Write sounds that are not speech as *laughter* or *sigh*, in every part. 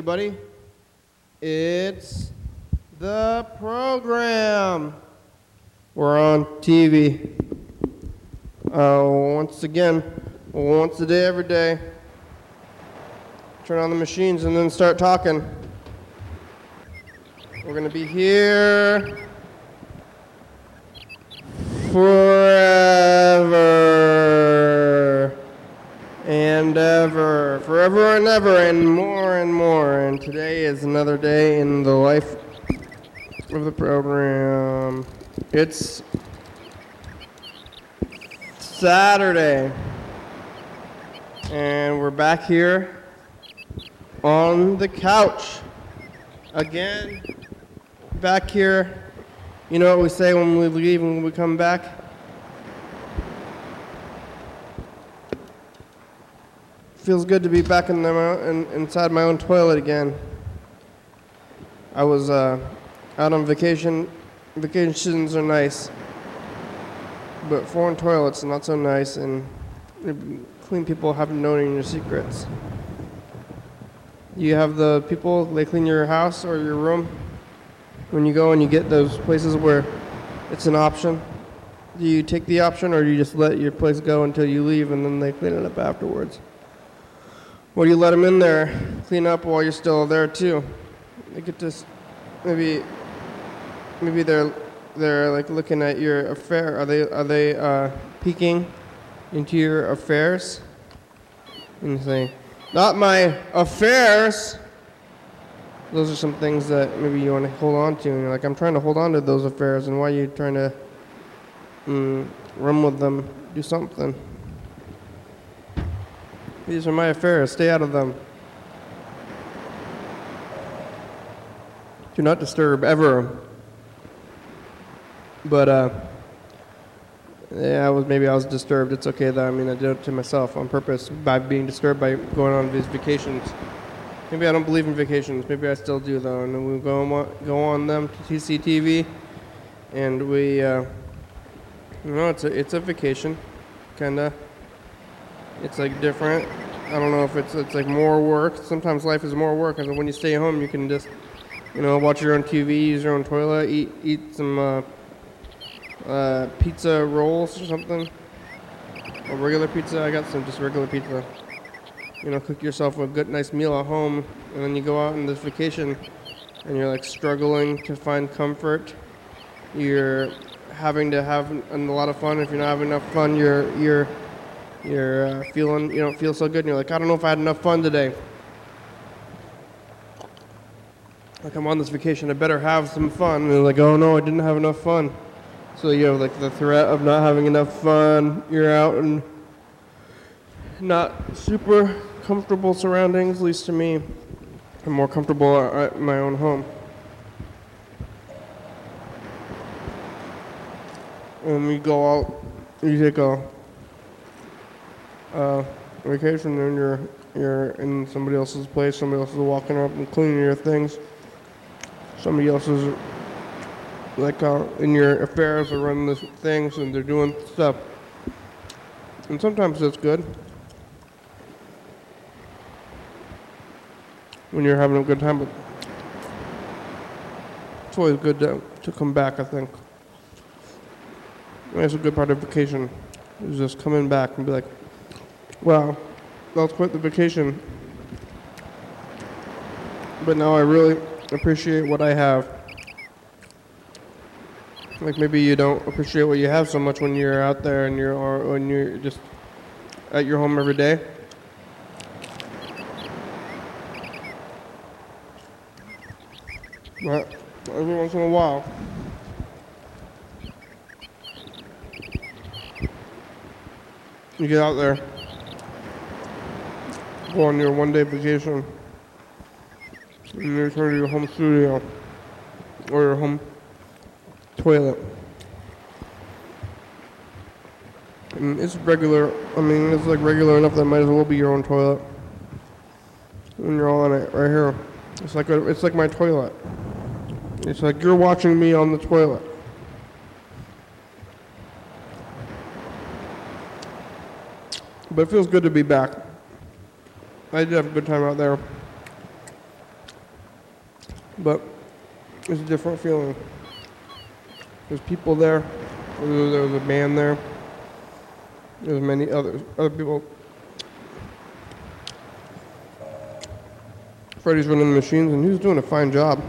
Everybody. It's the program. We're on TV. Uh, once again, once a day, every day. Turn on the machines and then start talking. We're going to be here forever and ever, forever and ever, and more and more. And today is another day in the life of the program. It's Saturday, and we're back here on the couch again. Back here. You know what we say when we leave and when we come back? Feels good to be back in, the, in, inside my own toilet again. I was uh, out on vacation. Vacations are nice, but foreign toilets are not so nice, and clean people haven't known your secrets. You have the people they clean your house or your room when you go and you get those places where it's an option. Do you take the option or do you just let your place go until you leave and then they clean it up afterwards? Do you let them in there, clean up while you're still there too? They get to maybe maybe they're they're like looking at your affair. Are they are they uh, peeking into your affairs? And you say, "Not my affairs." Those are some things that maybe you want to hold on to, and you're like, "I'm trying to hold on to those affairs, and why are you trying to mm, run with them? Do something." These are my affairs. Stay out of them. Do not disturb ever. But uh, yeah, I was maybe I was disturbed. It's okay though. I mean, I did it to myself on purpose by being disturbed by going on these vacations. Maybe I don't believe in vacations. Maybe I still do though, and we go on, go on them to TCTV, and we, uh, you know, it's a it's a vacation, kinda. It's like different. I don't know if it's it's like more work. Sometimes life is more work, and when you stay home, you can just, you know, watch your own TV, use your own toilet, eat eat some uh, uh, pizza rolls or something, or regular pizza. I got some just regular pizza. You know, cook yourself a good, nice meal at home, and then you go out on this vacation, and you're like struggling to find comfort. You're having to have a lot of fun. If you're not having enough fun, you're you're you're uh, feeling you don't feel so good and you're like i don't know if i had enough fun today. Like i'm on this vacation. I better have some fun. And they're like oh no i didn't have enough fun. So you have like the threat of not having enough fun. You're out and not super comfortable surroundings at least to me. I'm more comfortable at my own home. When we go out you take a uh, vacation and you're you're in somebody else's place, somebody else is walking up and cleaning your things. Somebody else is like uh, in your affairs or running the things and they're doing stuff. And sometimes that's good. When you're having a good time, but it's always good to, to come back, I think. That's a good part of vacation, is just coming back and be like, That was quite the vacation. But now I really appreciate what I have. Like maybe you don't appreciate what you have so much when you're out there and you're when you're just at your home every day. But every once in a while, you get out there go on your one day vacation and return to your home studio or your home toilet. And it's regular, I mean, it's like regular enough that might as well be your own toilet. When you're all on it, right here. It's like, a, it's like my toilet. It's like you're watching me on the toilet. But it feels good to be back. I did have a good time out there. But it's a different feeling. There's people there. There was a band there. There's many other other people. Freddie's running the machines, and he's doing a fine job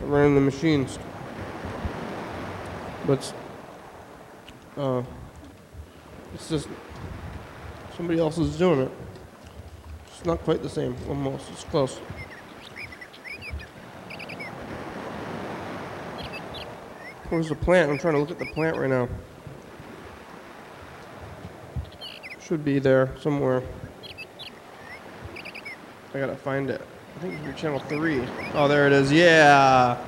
running the machines. But uh, it's just somebody else is doing it. Not quite the same. Almost. It's close. Where's the plant? I'm trying to look at the plant right now. Should be there somewhere. I gotta find it. I think it's channel three. Oh, there it is. Yeah.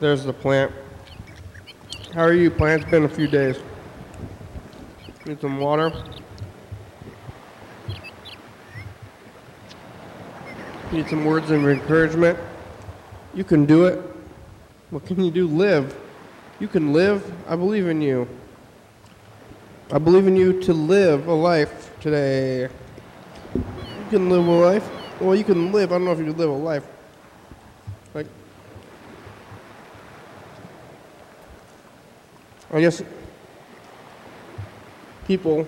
There's the plant. How are you, plant? It's been a few days. Need some water. Need some words of encouragement. You can do it. What can you do? Live. You can live. I believe in you. I believe in you to live a life today. You can live a life. Well, you can live. I don't know if you can live a life. Like, I guess people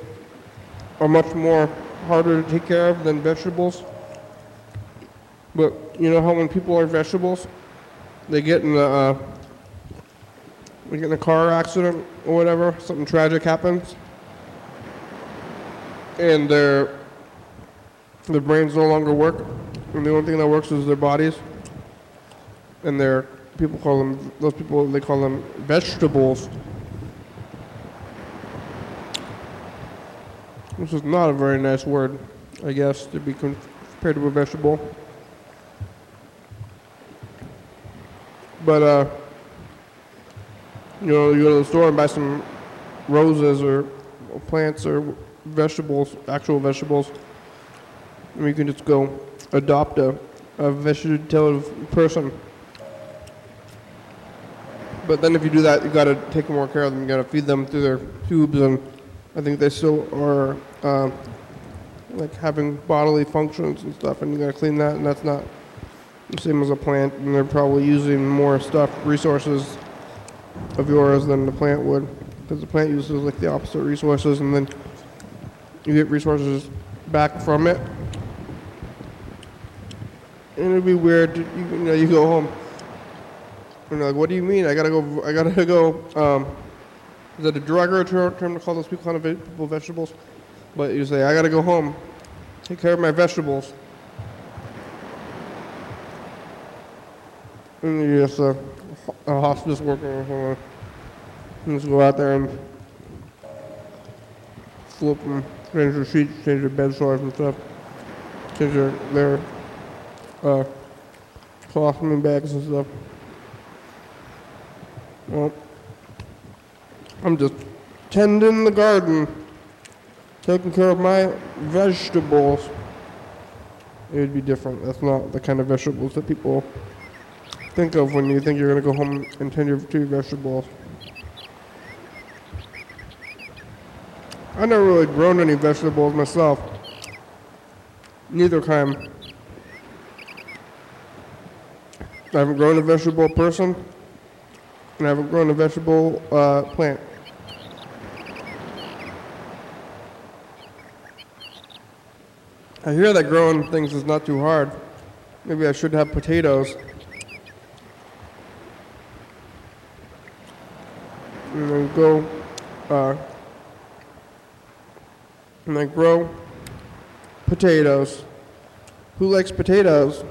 are much more harder to take care of than vegetables. But you know how when people are vegetables, they get in a, uh, they get in a car accident or whatever, something tragic happens, and their their brains no longer work, and the only thing that works is their bodies. And their people call them those people they call them vegetables. This is not a very nice word, I guess, to be compared to a vegetable. But uh, you know, you go to the store and buy some roses or plants or vegetables, actual vegetables. And you can just go adopt a, a vegetative person. But then if you do that, you got to take more care of them. You got to feed them through their tubes, and I think they still are uh, like having bodily functions and stuff, and you got to clean that, and that's not same as a plant, and they're probably using more stuff, resources of yours than the plant would, because the plant uses like the opposite resources, and then you get resources back from it. And it'd be weird. To, you, know, you go home, and you're like, "What do you mean? I gotta go. I gotta go." Um, is that a derogatory term, term to call those people kind of people vegetables? But you say, "I gotta go home, take care of my vegetables." And you just a hospice worker. And just go out there and flip them, change their sheets, change their bed sores and stuff, change their, their uh, colostomy bags and stuff. Well, I'm just tending the garden, taking care of my vegetables. It would be different. That's not the kind of vegetables that people think of when you think you're going to go home and tend to your vegetables. I never really grown any vegetables myself. Neither time. I haven't grown a vegetable person, and I haven't grown a vegetable uh, plant. I hear that growing things is not too hard. Maybe I should have potatoes. Go uh, and then grow potatoes. Who likes potatoes?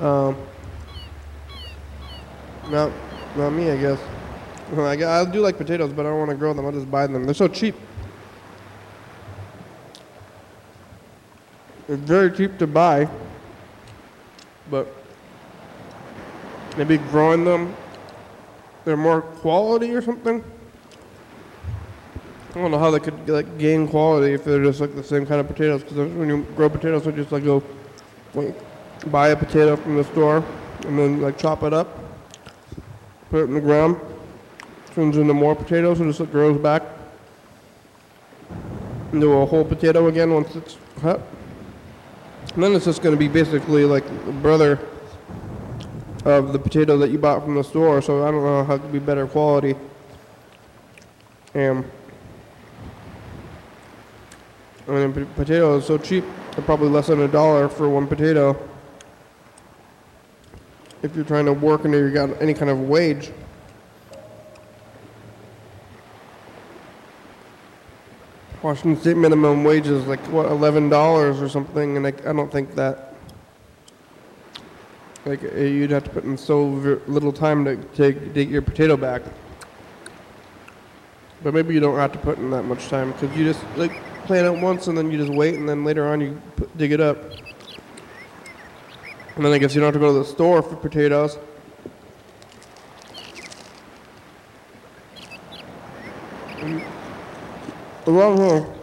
Um, not, not me, I guess. I, I do like potatoes, but I don't want to grow them. I'll just buy them. They're so cheap. They're very cheap to buy, but maybe growing them they're more quality or something. I don't know how they could like gain quality if they're just like the same kind of potatoes. Because when you grow potatoes, you just like go like buy a potato from the store and then like chop it up, put it in the ground, turns into more potatoes, and just like grows back into a whole potato again once it's cut. And then it's just going to be basically like brother of the potato that you bought from the store. So I don't know how it could be better quality. And I mean, potato is so cheap. They're probably less than a dollar for one potato. If you're trying to work and you got any kind of wage. Washington State minimum wage is like what eleven dollars or something, and like, I don't think that like uh, you'd have to put in so little time to take get your potato back. But maybe you don't have to put in that much time because you just like plant it once and then you just wait and then later on you put, dig it up. And then I guess you don't have to go to the store for potatoes. And the long.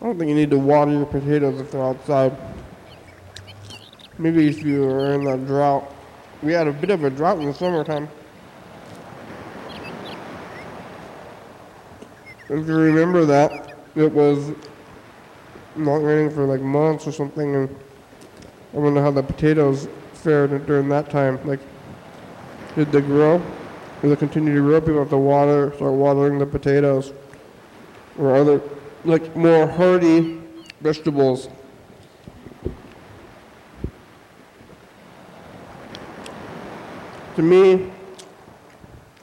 I don't think you need to water your potatoes if they're outside. Maybe if you were in a drought. We had a bit of a drought in the summertime. If you remember that, it was not raining for like months or something, and I wonder how the potatoes fared during that time. Like, did they grow? Did they continue to grow? People have to water, start watering the potatoes, or other, like more hardy vegetables. To me,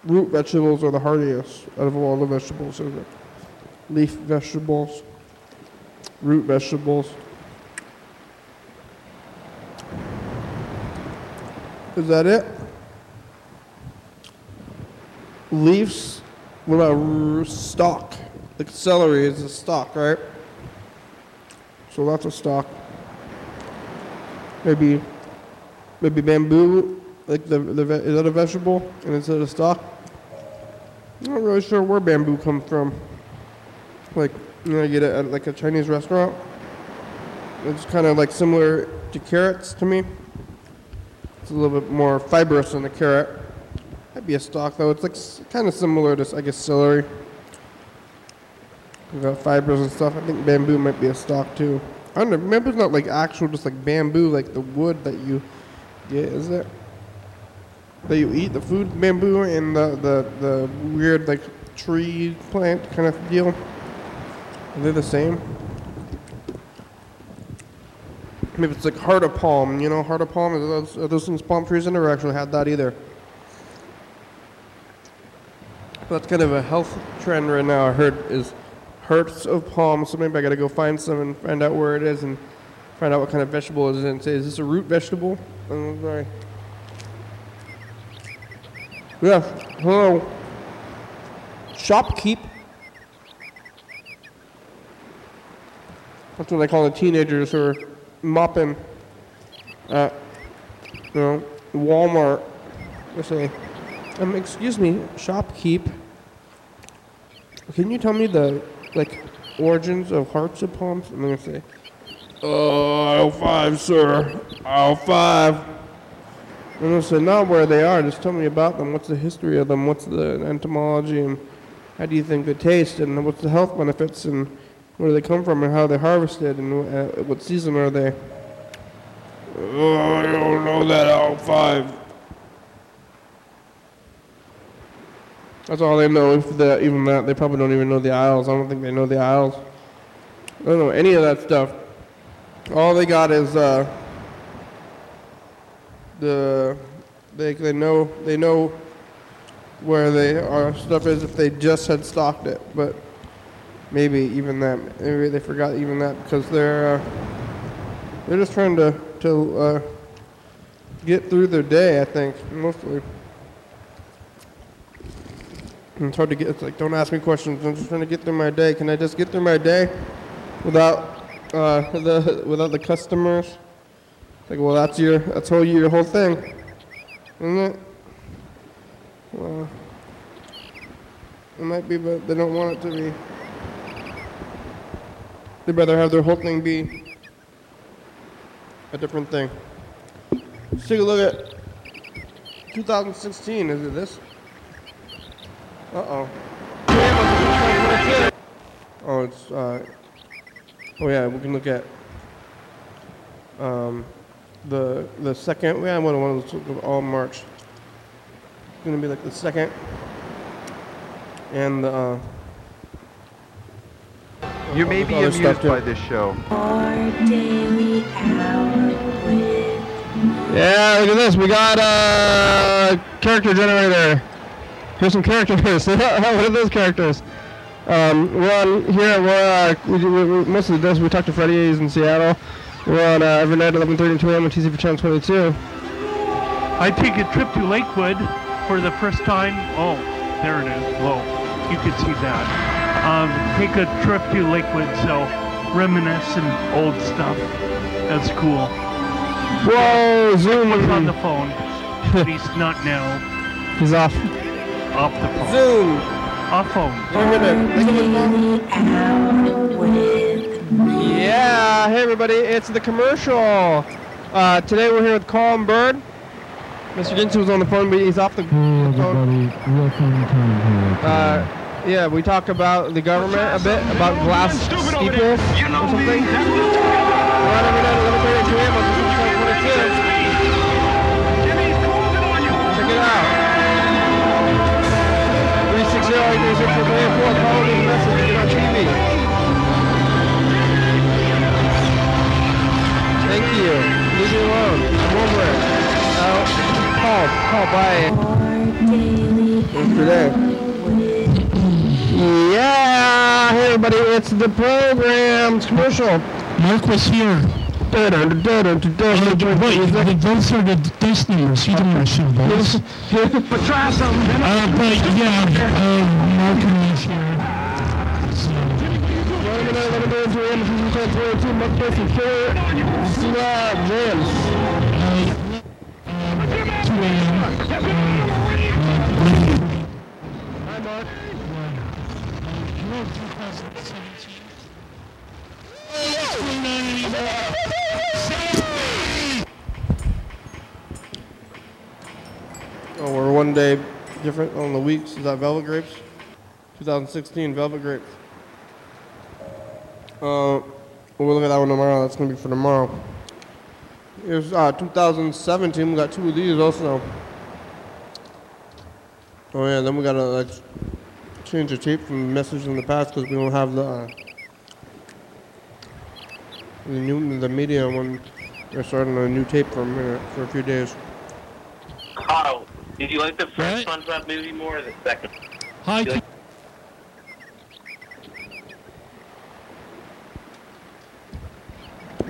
root vegetables are the hardiest out of all the vegetables. Leaf vegetables, root vegetables. Is that it? Leaves. What about stalk? Like celery is a stalk, right? So that's a stalk. Maybe, maybe bamboo. Like the, the is that a vegetable and it's a stalk? I'm not really sure where bamboo comes from. Like you know, get it at like a Chinese restaurant. It's kind of like similar to carrots to me. It's a little bit more fibrous than a carrot. Might be a stalk though. It's like kind of similar to I guess celery. You got fibers and stuff. I think bamboo might be a stalk too. I don't know. Bamboo's not like actual, just like bamboo, like the wood that you get, is it? That you eat the food bamboo and the the, the weird like tree plant kind of deal. Are they the same? Maybe it's like heart of palm. You know, heart of palm. Are those, are those things palm trees? I never actually had that either. But that's kind of a health trend right now. I heard is hearts of palm. So maybe I got to go find some and find out where it is and find out what kind of vegetable it is and say, is this a root vegetable? Oh, Yeah. Hello. Shopkeep. That's what they call the teenagers who are mopping at, you know, Walmart. They say, um, excuse me, shopkeep. Can you tell me the, like, origins of hearts of palms? And they're going to say, uh, aisle five, sir. Aisle five. And I said, not where they are. Just tell me about them. What's the history of them? What's the entomology? And how do you think they taste? And what's the health benefits? And where do they come from? And how are they harvested? And uh, what season are they? Oh, I don't know that aisle five. That's all they know. If the, even that, they probably don't even know the aisles. I don't think they know the aisles. I don't know any of that stuff. All they got is uh, the they they know they know where they our stuff is if they just had stocked it, but maybe even that maybe they forgot even that because they're uh, they're just trying to to uh, get through their day. I think mostly. It's hard to get. It's like don't ask me questions. I'm just trying to get through my day. Can I just get through my day without uh, the without the customers? Like, well, that's your that's whole your whole thing, isn't it? Well, it might be, but they don't want it to be. They'd rather have their whole thing be a different thing. Let's take a look at 2016. Is it this? Uh oh. Oh, it's uh. Oh yeah, we can look at Um, the the second, yeah, one one of those all March. It's gonna be like the second, and uh, You may be other stuff amused too. by this show. Our daily Yeah, look at this. We got a character generator. Here's some characters. *laughs* what are those characters? Um, we're on here. We're uh, we, we, we, most of the days we talk to Freddie. He's in Seattle. We're on uh, every night 11:30 and 2 a.m. on TC for Channel 22. I take a trip to Lakewood for the first time. Oh, there it is. Whoa, you can see that. Um, take a trip to Lakewood, so reminisce and old stuff. That's cool. Whoa, zoom. What's on the phone? But *laughs* he's not now. He's off. Off the phone. Zoom. Off phone. our daily hour with me. Yeah, hey everybody, it's the commercial. Uh, today we're here with Colin Bird. Mr. Ginsu was on the phone, but he's off the, Hey the phone. everybody, welcome to Uh, yeah, we talk about the government a bit, about glass steeples or something. Leave me alone. I'm over it. Call. Call. Bye. Our daily today. Yeah, hey everybody, it's the program It's commercial. Mark was here. The, those are the dice numbers. You don't want to show those. But try something. Uh, but yeah, uh, Mark was 2 a.m. Hi, Mark. Hello, 2017. What's going on anymore? Oh, we're one day different on the weeks. Is that Velvet Grapes? 2016 Velvet Grapes. Uh, we'll look at that one tomorrow. That's gonna be for tomorrow. Here's uh, 2017. We got two of these also. Oh yeah, then we gotta like change the tape from message in the past because we don't have the uh, the new the media one. We're starting a new tape for a minute for a few days. Carl, did you like the first What? SpongeBob movie more or the second? Hi, You like-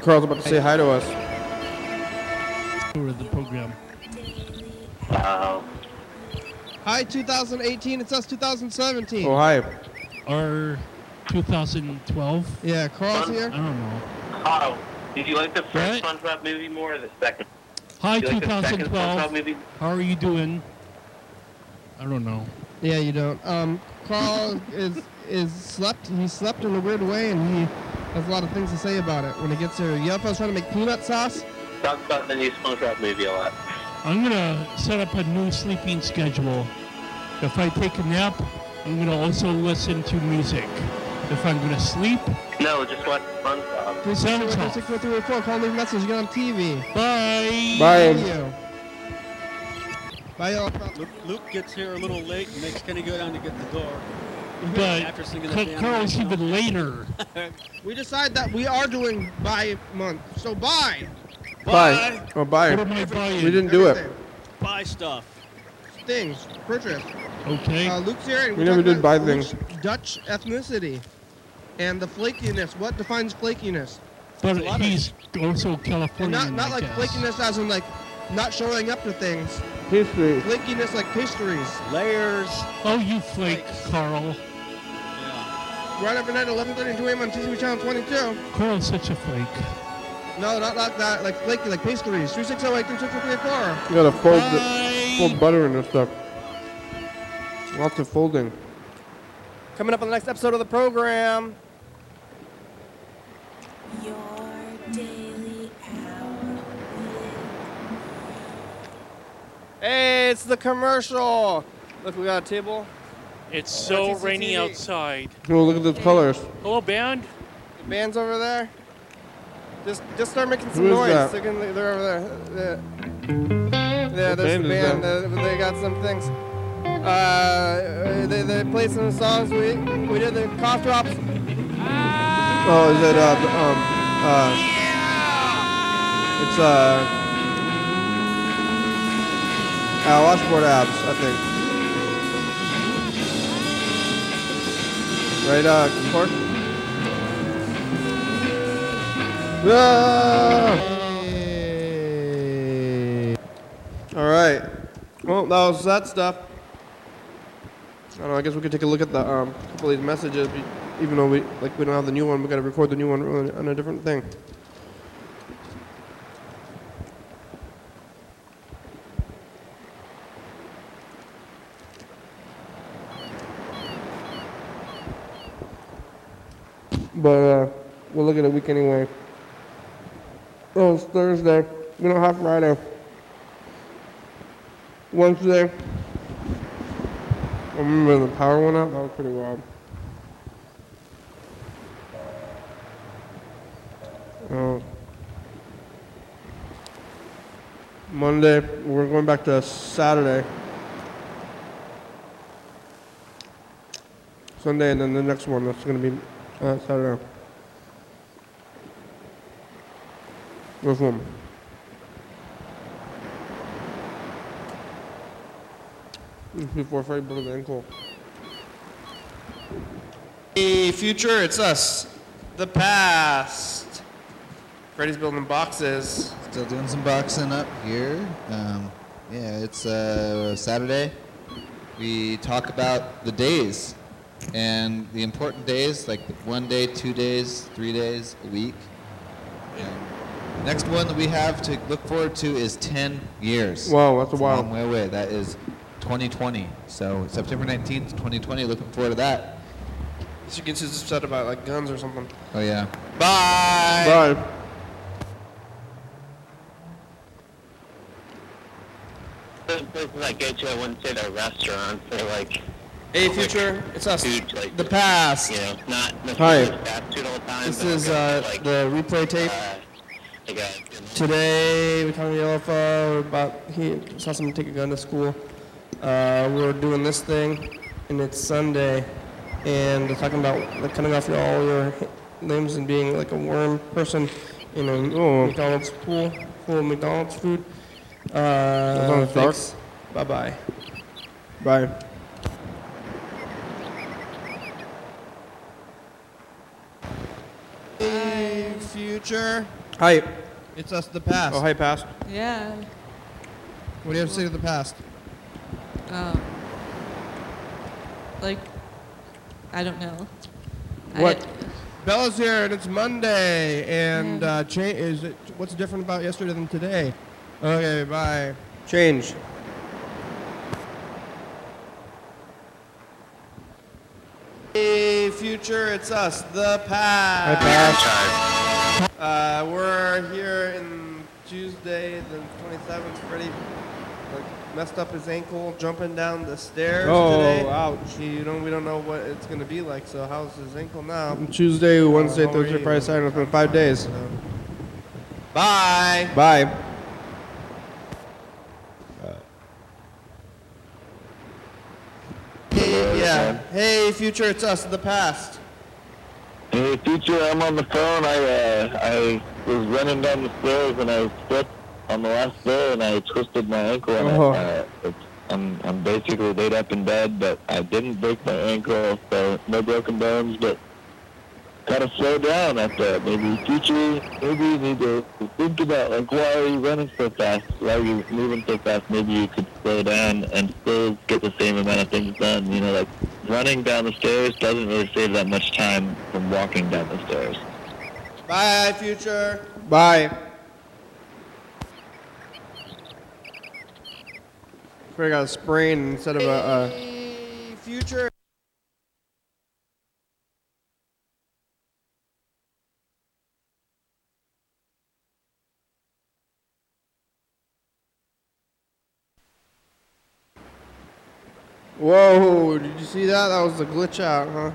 Carl's about to say hi to us. to the program. Uh, Hi, 2018. It's us, 2017. Oh, hi. Our 2012. Yeah, Carl's I here. I don't know. Carl, did you like the first What? SpongeBob movie more or the second? Hi, Did like 2012. Movie? How are you doing? I don't know. Yeah, you don't. Um, Carl *laughs* is is slept. He slept in a weird way, and he has a lot of things to say about it when it gets here. Yelp was trying to make peanut sauce. Talk about the new SpongeBob movie a lot. I'm gonna set up a new sleeping schedule. If I take a nap, I'm gonna also listen to music. If I'm gonna sleep, No, just watch SpongeBob. Three Sounds six four off. six four three four. Call leave a message. Get on TV. bye. Bye. Thank you. Bye, y'all. Luke, Luke gets here a little late and makes Kenny go down to get the door. But After singing the Carl's national. even later. *laughs* We decide that we are doing by month. So bye. Bye. Oh, bye. What am I buying? We didn't do it. Buy Buy stuff. Things. Purchase. Okay. Uh, Luke's here. And We never did buy things. Dutch ethnicity and the flakiness. What defines flakiness? but a lot of- he's also And Californian. not not like flakiness as in like not showing up to things. History. Flakiness like pastries. Layers. Oh, you flake, Flakes. Carl. Yeah. Right every night, 11:30 2 a.m. on TCTV Channel 22. Carl's such a flake. No, not like that. Like flaky, like pastries. 3608 You gotta fold, the, fold butter in this stuff. Lots of folding. Coming up on the next episode of the program. your daily hour Hey, it's the commercial. Look, we got a table. It's so TCTV. rainy outside. Oh, look at those colors. Hello, band. The band's over there. Just, just start making some Who is noise. that? They're, gonna, they're over there. Yeah, yeah What there's band the is band. Uh, they got some things. Uh, they, they played some songs. We we did the cough drops. Oh, is it uh um uh? It's uh. Uh, washboard abs, I think. Right, uh, Cork? Ah! All right. Well, that was that stuff. I don't know. I guess we could take a look at the um, couple of these messages, even though we like we don't have the new one. We got to record the new one on, on a different thing. But uh, we'll look at a week anyway. Oh, it's Thursday. We don't have Friday. Wednesday. I remember the power went out. That was pretty wild. Oh. Monday, we're going back to Saturday. Sunday, and then the next one, that's going to be uh, Saturday. Which one? Before Freddie broke his ankle. Hey, future, it's us. The past. Freddie's building boxes. Still doing some boxing up here. Um, yeah, it's uh, Saturday. We talk about the days and the important days, like one day, two days, three days, a week. And next one that we have to look forward to is 10 years. Wow, that's a while. long way away. That is 2020. So September 19th, 2020. Looking forward to that. So you can just upset about like guns or something. Oh yeah. Bye. Bye. The places I go to, I wouldn't say they're restaurants. They're like Hey, future, it's us. food, like The past. you know, not Hi. necessarily fast all the time. This is uh, like, the replay tape. uh, like a, Today, we're talking to Yellowfo about he saw someone take a gun to school. Uh, we're doing this thing, and it's Sunday, and they're talking about like, cutting off your, all your limbs and being like a worm person in a McDonald's pool full of McDonald's food. Uh, sounds dark. thanks. Bye bye. Bye. Future. Hi. It's us, the past. Oh, hi, past. Yeah. What do you have to say to the past? Um, like, I don't know. What? Bella's here, and it's Monday, and Yeah. uh, cha- is it what's different about yesterday than today? Okay, bye. Change. Hey, future, it's us, the past. Hi, past. Uh, we're here in Tuesday, the 27th. Freddie like, messed up his ankle jumping down the stairs Oh, today. ouch. He, you know, we don't know what it's gonna be like. So how's his ankle now? Tuesday, Wednesday, how are Thursday, you? Friday, Saturday. It's been five days. Bye. Bye. Hey, yeah. Hey, future, it's us, the past. Hey, future, I'm on the phone. I uh, I was running down the stairs and I slipped on the last stair and I twisted my ankle. And Oh. I, uh, I'm I'm basically laid up in bed, but I didn't break my ankle, so no broken bones. But gotta slow down after maybe future. Maybe you need to think about like why are you running so fast? Why are you moving so fast? Maybe you could slow down and still get the same amount of things done. You know, like running down the stairs doesn't really save that much time from walking down the stairs. Bye, future. Bye. Freddie got a sprain instead of a. Hey, future. Whoa, did you see that? That was a glitch out, huh?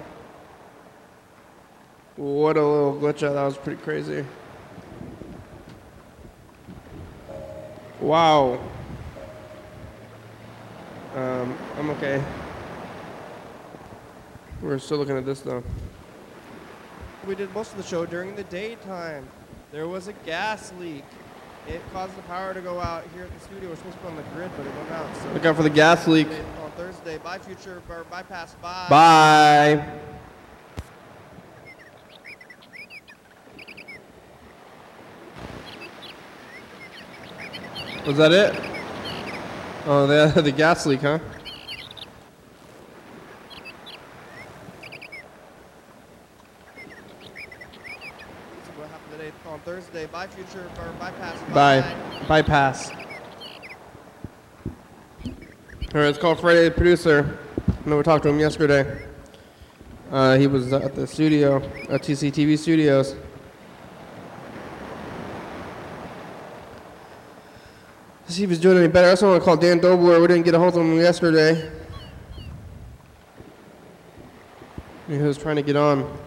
What a little glitch out. That was pretty crazy. Wow. Um, I'm okay. We're still looking at this though. We did most of the show during the daytime. There was a gas leak. It caused the power to go out here at the studio. We're supposed to be on the grid, but it went out. So Look out for the gas leak. on Thursday. Bye, future. Or bypass. Bye. Bye. Was that it? Oh, the *laughs* the gas leak, huh? So what happened today on Thursday? Bye, future. Or bypass. Bye. Bypass. All right, let's call Freddie, the producer. I know we talked to him yesterday. Uh, he was at the studio, at TCTV Studios. See if he's doing any better. I also want to call Dan Dobler. We didn't get a hold of him yesterday. He was trying to get on.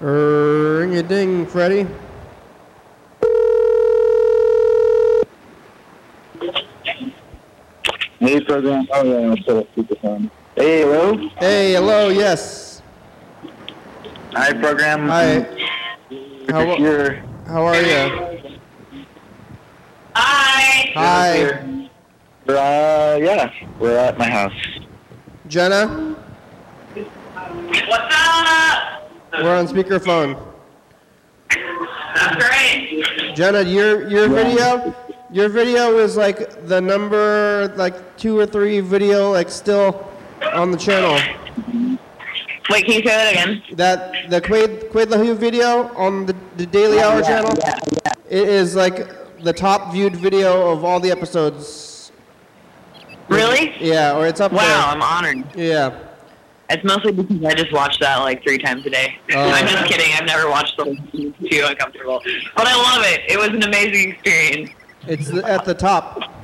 Ring a ding, Freddie. Hey, program. Oh, yeah, I'm still a speakerphone. Hey, hello. Hey, hello, yes. Hi, program. Hi. How, Here. how are you? Hi. Hi. We're, uh, yeah, we're at my house. Jenna, What's up? we're on speakerphone. That's great. Jenna, your your video, your video is like the number like two or three video like still on the channel. Wait, can you say that again? That the Quaid Quaid Lahu video on the, the Daily Hour channel. Yeah, yeah. It is like the top viewed video of all the episodes. Really? Yeah, or it's up Wow, there. I'm honored. Yeah. It's mostly because I just watch that like three times a day. Oh. *laughs* I'm just kidding. I've never watched the whole. It's too uncomfortable. But I love it. It was an amazing experience. It's at the top.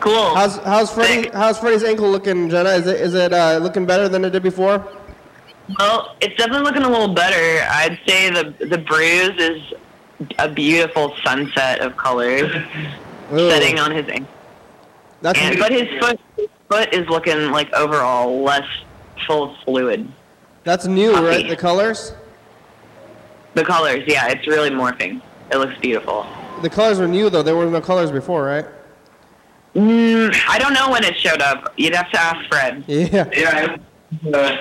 Cool. How's how's Freddie Thanks. how's Freddie's ankle looking, Jenna? Is it is it uh, looking better than it did before? Well, it's definitely looking a little better. I'd say the the bruise is a beautiful sunset of colors Ooh. setting on his ankle. That's And, but his foot his foot is looking like overall less full of fluid. that's new, Puppy. right? The colors. The colors, yeah, it's really morphing. It looks beautiful. The colors were new though. There were no colors before, right? Mm, I don't know when it showed up. You'd have to ask Fred. Yeah. *laughs* Yeah. Uh,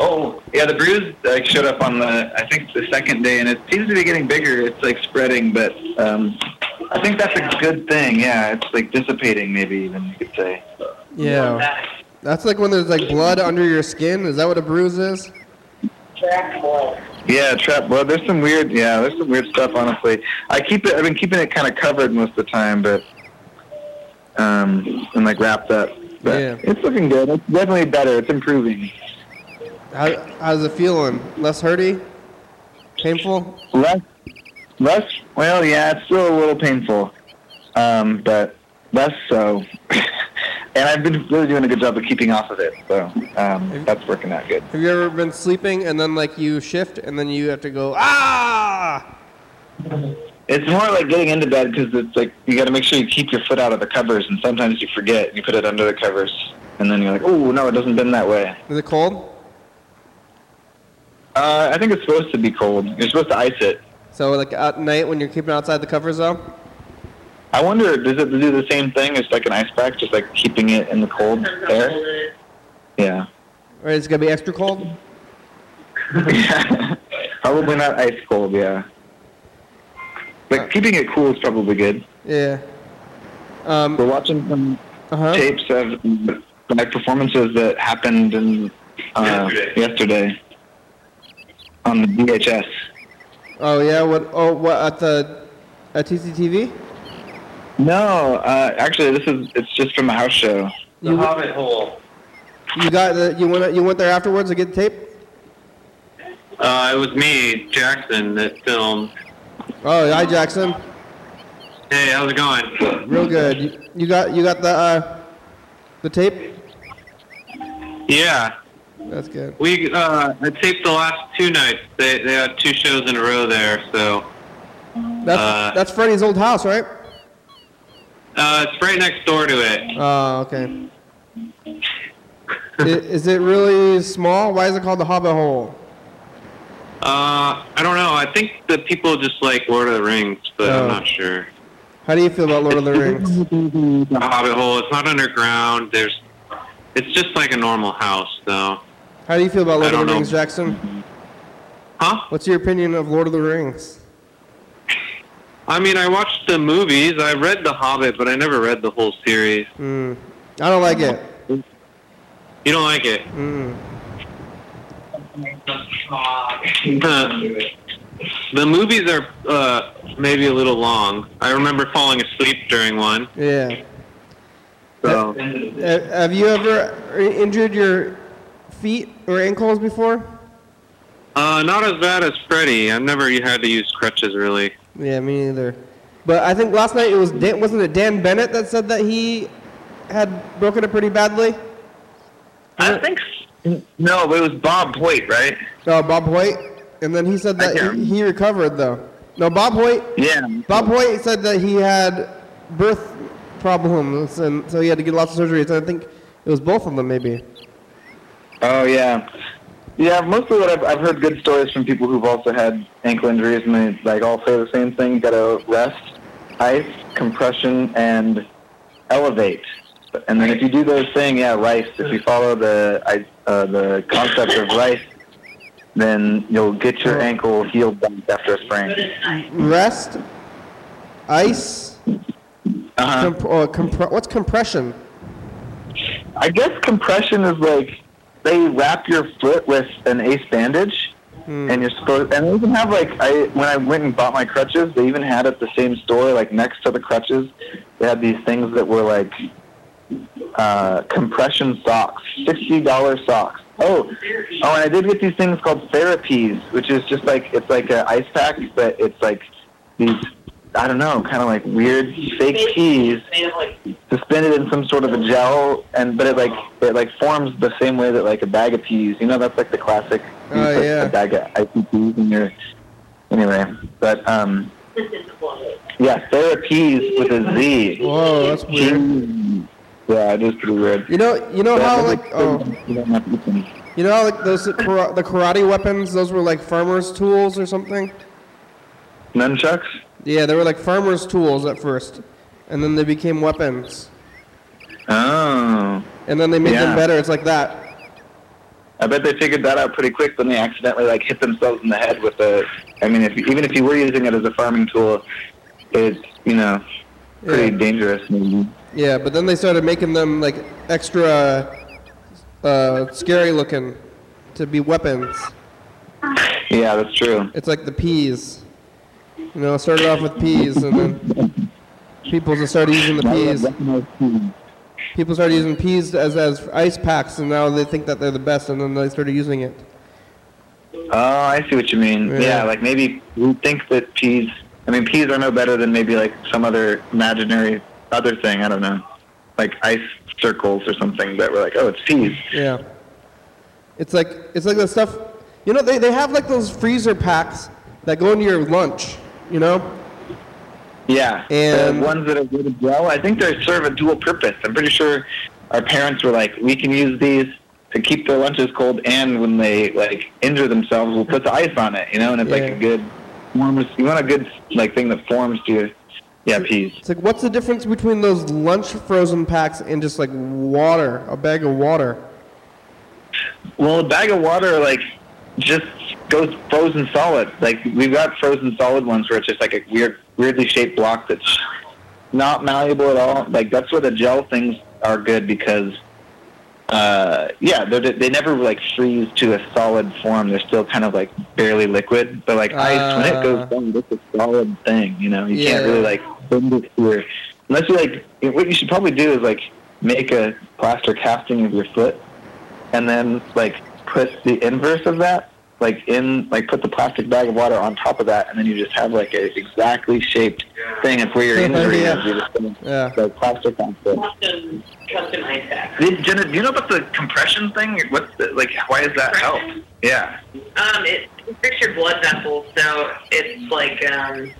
oh, yeah. The bruise like showed up on the I think the second day, and it seems to be getting bigger. It's like spreading, but um, I think that's a good thing. Yeah, it's like dissipating, maybe even you could say. Yeah. That's like when there's like blood under your skin. Is that what a bruise is? Trap blood. Yeah, trap blood. There's some weird. Yeah, there's some weird stuff. Honestly, I keep it. I've been keeping it kind of covered most of the time, but um, and like wrapped up. But Yeah. it's looking good. It's definitely better. It's improving. How, how's it feeling? Less hurty? Painful? Less, less. Well, yeah, it's still a little painful, um, but less so. *laughs* and I've been really doing a good job of keeping off of it, so um, that's working out good. Have you ever been sleeping and then like you shift and then you have to go ah? It's more like getting into bed because it's like you got to make sure you keep your foot out of the covers, and sometimes you forget. And you put it under the covers, and then you're like, "Oh no, it doesn't bend that way." Is it cold? Uh, I think it's supposed to be cold. You're supposed to ice it. So like at night when you're keeping outside the covers though? I wonder, does it do the same thing as like an ice pack, just like keeping it in the cold air? Yeah. Or is it gonna be extra cold? yeah. *laughs* probably not ice cold, yeah. But keeping it cool is probably good. Yeah. Um, We're watching some uh-huh. tapes of my performances that happened in, uh, yesterday. on the VHS. Oh yeah, what? Oh, what at the at TCTV? No, uh, actually, this is it's just from a house show. The Hobbit Hole. You got the you went you went there afterwards to get the tape? Uh, it was me, Jackson, that filmed. Oh, hi Jackson. Hey, how's it going? Real good. You, you got you got the uh, the tape? Yeah, That's good. we uh, I taped the last two nights. They they had two shows in a row there, so That's Uh, that's Freddie's old house, right? Uh, it's right next door to it. Oh, okay. I- is it really small? Why is it called the Hobbit Hole? Uh, I don't know. I think the people just like Lord of the Rings, but Oh. I'm not sure. How do you feel about Lord of the Rings? The Hobbit Hole. It's not underground. There's, it's just like a normal house, though. How do you feel about I Lord of don't the know. Rings, Jackson? Huh? What's your opinion of Lord of the Rings? I mean, I watched the movies. I read The Hobbit, but I never read the whole series. Hmm. I don't like it. You don't like it? Hmm. The, the movies are uh, maybe a little long. I remember falling asleep during one. Yeah. So Uh, Have you ever injured your feet or ankles before? uh, not as bad as Freddy. I've never had to use crutches really. Yeah, me neither. But I think last night it was Dan, wasn't it Dan Bennett that said that he had broken it pretty badly? I think no, but it was Bob Hoyt, right? Oh, Bob Hoyt. And then he said that he, he recovered though. No, Bob Hoyt. Yeah. Bob Hoyt said that he had birth problems, and so he had to get lots of surgeries. I think it was both of them, maybe. Oh yeah, yeah. Mostly what I've, I've heard good stories from people who've also had ankle injuries, and they like all say the same thing: you got to rest, ice, compression, and elevate. And then if you do those things, yeah, rice. If you follow the uh, the concept of rice, then you'll get your ankle healed back after a sprain. Rest, ice. Uh-huh. Comp- compre- what's compression? I guess compression is like they wrap your foot with an ace bandage, and you're supposed. And they even have like I when I went and bought my crutches, they even had at the same store, like next to the crutches, they had these things that were like uh, compression socks, sixty dollars socks. Oh, oh, and I did get these things called therapies, which is just like it's like an ice pack, but it's like these. I don't know, kind of like weird fake peas suspended in some sort of a gel, and but it like it like forms the same way that like a bag of peas. You know, that's like the classic. Oh, yeah. A bag of peas in your. Anyway, but um, yeah, there are peas with a Z. Whoa, that's weird. Yeah, it is pretty weird. You know, you know how like oh, you don't have to eat them. you know how like those the karate weapons, those were like farmers' tools or something. Nunchucks. Yeah, they were like farmers' tools at first, and then they became weapons, Oh. and then they made them better. It's like that. I bet they figured that out pretty quick when they accidentally like hit themselves in the head with a. I mean, if even if you were using it as a farming tool, it's you know pretty Yeah. dangerous. Maybe. Yeah, but then they started making them like extra uh, scary looking to be weapons. Yeah, that's true. It's like the peas. You know, it started off with peas, and then people just started using the peas. People started using peas as as ice packs, and now they think that they're the best, and then they started using it. Oh, I see what you mean. Yeah. Yeah, like maybe we think that peas. I mean, peas are no better than maybe like some other imaginary other thing. I don't know, like ice circles or something. That we're like, oh, it's peas. Yeah. It's like it's like the stuff. You know, they, they have like those freezer packs that go into your lunch. You know. Yeah, And- the ones that are good as well. I think they serve a dual purpose. I'm pretty sure our parents were like, we can use these to keep their lunches cold, and when they like injure themselves, we'll put the ice on it. You know, and it's like a good forms. You want a good like thing that forms to your yeah peas. It's like what's the difference between those lunch frozen packs and just like water, a bag of water? Well, a bag of water like just goes frozen solid. Like we've got frozen solid ones where it's just like a weird, weirdly shaped block that's not malleable at all. Like that's where the gel things are good because, uh, yeah, they never like freeze to a solid form. They're still kind of like barely liquid. But like ice, when it goes Uh. down, it's a solid thing. You know, you can't really like bend it your unless you like. What you should probably do is like make a plaster casting of your foot and then like put the inverse of that like in like put the plastic bag of water on top of that, and then you just have like a exactly shaped thing. It's where your *laughs* injury Yeah. is. You just put Yeah. like plastic on it. Custom, custom ice pack. Did, Jenna, do you know about the compression thing? What's the, like? Why does that help? Yeah. Um, it restricts your blood vessels, so it's like um,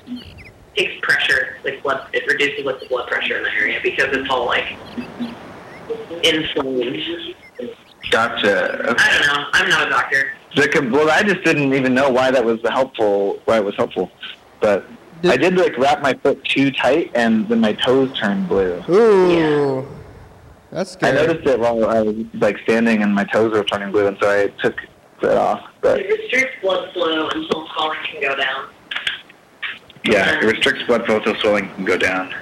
takes pressure, like blood. It reduces like the blood pressure in the area because it's all like inflamed. Gotcha. I don't know. I'm not a doctor. The well, I just didn't even know why that was helpful. Why it was helpful, but I did like wrap my foot too tight, and then my toes turned blue. Ooh. That's good. I noticed it while I was like standing, and my toes were turning blue, and so I took it off. But It restricts blood flow until swelling can go down. Yeah, it restricts blood flow so swelling can go down.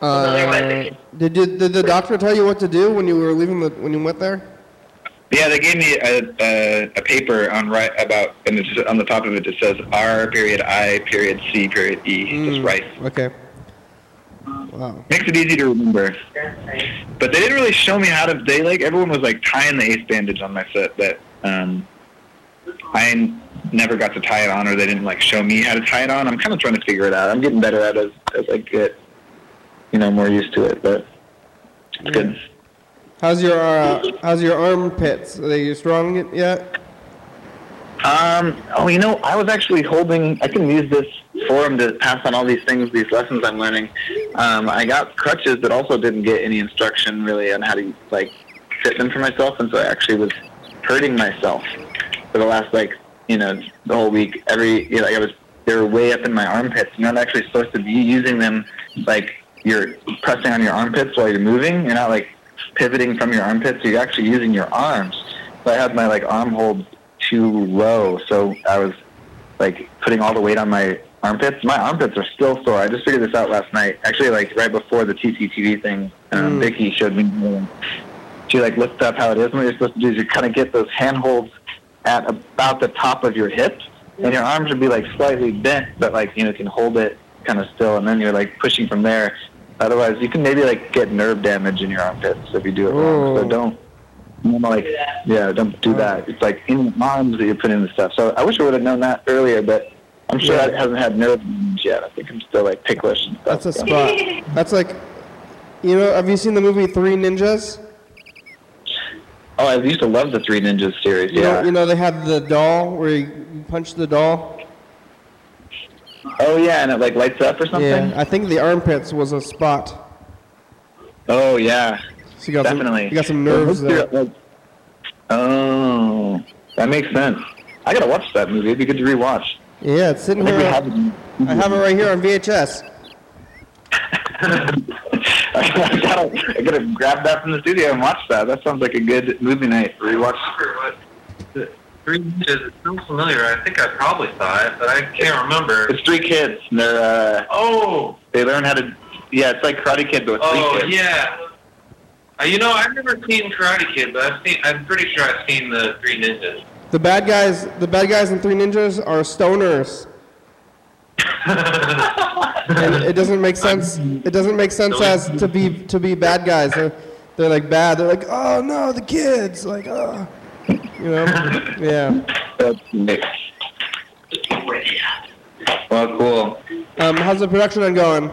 Uh, did, you, did the doctor tell you what to do when you were leaving the when you went there? Yeah, they gave me a, a, a paper on right about, and it's on the top of it it says R period I period C period E, just rice. Okay. Wow. Makes it easy to remember. But they didn't really show me how to. They like everyone was like tying the ace bandage on my foot, but um, I never got to tie it on, or they didn't like show me how to tie it on. I'm kind of trying to figure it out. I'm getting better at it as, as I get, you know, more used to it. But it's good. How's your uh, how's your armpits? Are they strong yet? Um. Oh, you know, I was actually holding. I can use this forum to pass on all these things, these lessons I'm learning. Um, I got crutches, but also didn't get any instruction really on how to like fit them for myself, and so I actually was hurting myself for the last like you know the whole week. Every you know, like I was they were way up in my armpits. You're not actually supposed to be using them like you're pressing on your armpits while you're moving. You're not like pivoting from your armpits. You're actually using your arms. So I had my like arm hold too low, so I was like putting all the weight on my armpits. My armpits are still sore. I just figured this out last night. Actually, like right before the TCTV thing, um, Mm. Vicky showed me. um, She like looked up how it is. And what you're supposed to do is you kind of get those handholds at about the top of your hips, and your arms would be like slightly bent, but like you know you can hold it kind of still, and then you're like pushing from there. Otherwise, you can maybe like get nerve damage in your armpits if you do it wrong. So don't. You know, like, yeah, don't do that. It's like in the arms that you put in the stuff. So I wish I would have known that earlier, but I'm sure Yeah. I haven't had nerve damage yet. I think I'm still like ticklish and stuff. That's a so. spot. *laughs* That's like, you know, have you seen the movie Three Ninjas? Oh, I used to love the Three Ninjas series. You Yeah. know, you know they had the doll where you punch the doll. Oh yeah, and it like lights up or something. Yeah, I think the armpits was a spot. Oh yeah. So you got some- definitely. you got some nerves there. let's do it, like- Oh, that makes sense. I gotta watch that movie. It'd be good to rewatch. Yeah, it's sitting I here. have it. I have it right here on VHS. *laughs* I gotta, I gotta grab that from the studio and watch that. That sounds like a good movie night. Rewatch. Three Ninjas, it sounds familiar. I think I probably saw it, but I can't remember. It's three kids. And they're uh, Oh, they learn how to. Yeah, it's like Karate Kid, but with three oh kids. yeah. Uh, you know, I've never seen Karate Kid, but I've seen. I'm pretty sure I've seen the Three Ninjas. The bad guys, the bad guys in Three Ninjas are stoners. *laughs* and it doesn't make sense. It doesn't make sense as to be to be bad guys. They're, they're like bad. They're like, oh no, the kids. Like, oh, you know, yeah. That's nice. Well, cool. Um, how's the production going?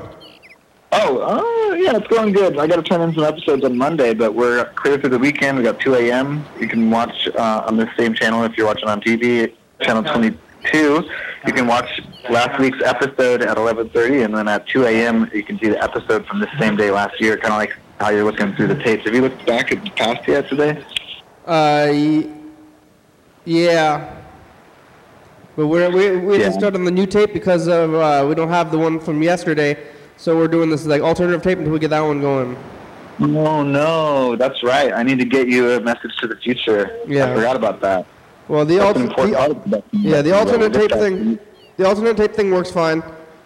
Oh, uh, yeah, it's going good. I got to turn in some episodes on Monday, but we're clear through the weekend. We got 2 a.m. You can watch uh, on the same channel if you're watching on TV, channel 22. You can watch last week's episode at 11:30, and then at 2 a.m. you can see the episode from the same day last year, kind of like how you're looking through the tapes. Have you looked back at the past yet today? Uh, y- yeah. But we're, we we Yeah. didn't start on the new tape because of uh, we don't have the one from yesterday, so we're doing this like alternative tape until we get that one going. Oh, no, that's right. I need to get you a message to the future. Yeah. I forgot about that. Well, the, That's alter- an important the part of production. yeah, the alternate tape thing, the alternate tape thing works fine.